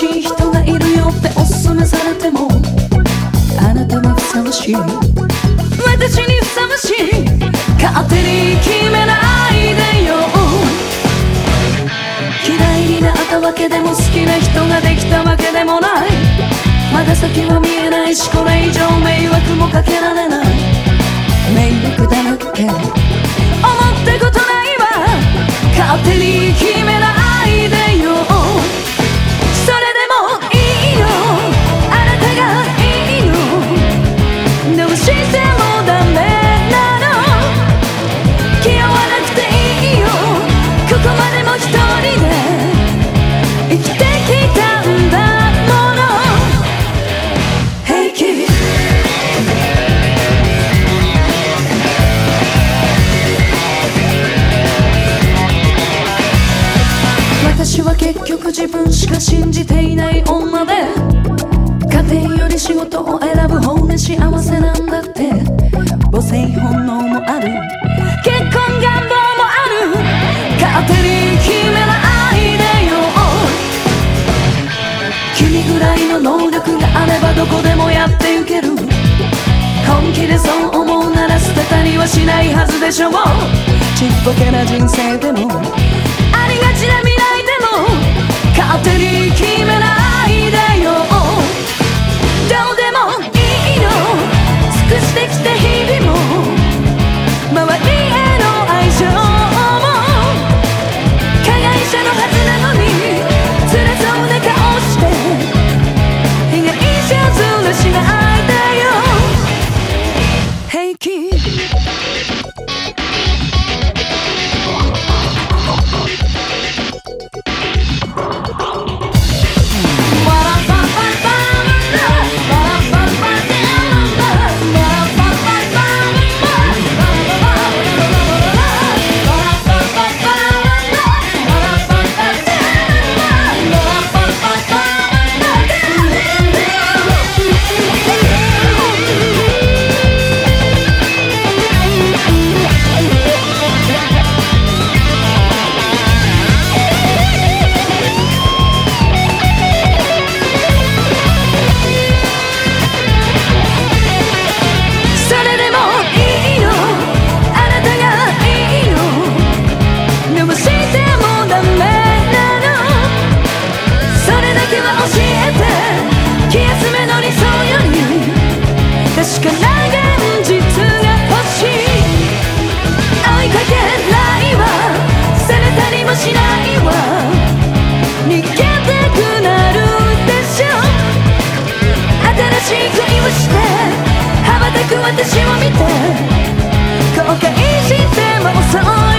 しい人がいるよってお勧めされてもあなたはふさわしい。私にふさわしい。勝手に決めないでよ。嫌いになったわけでも好きな人ができたわけでもない。まだ先は見えないしこれ以上迷惑もかけられない。迷惑だらけ。私は結局自分しか信じていない女で家庭より仕事を選ぶ方が幸せなんだって。母性本能もある。結婚願望もある。勝手に決めないでよ。君ぐらいの能力があればどこでもやってゆける。本気でそう思うなら捨てたりはしないはずでしょ。うちっぽけな人生でも。ありがちな未来勝手に決めないでよ。どうでもいいの。尽くしてきた日々も。周りへの愛情。しい恋をして羽ばたく私を見て後悔しても遅い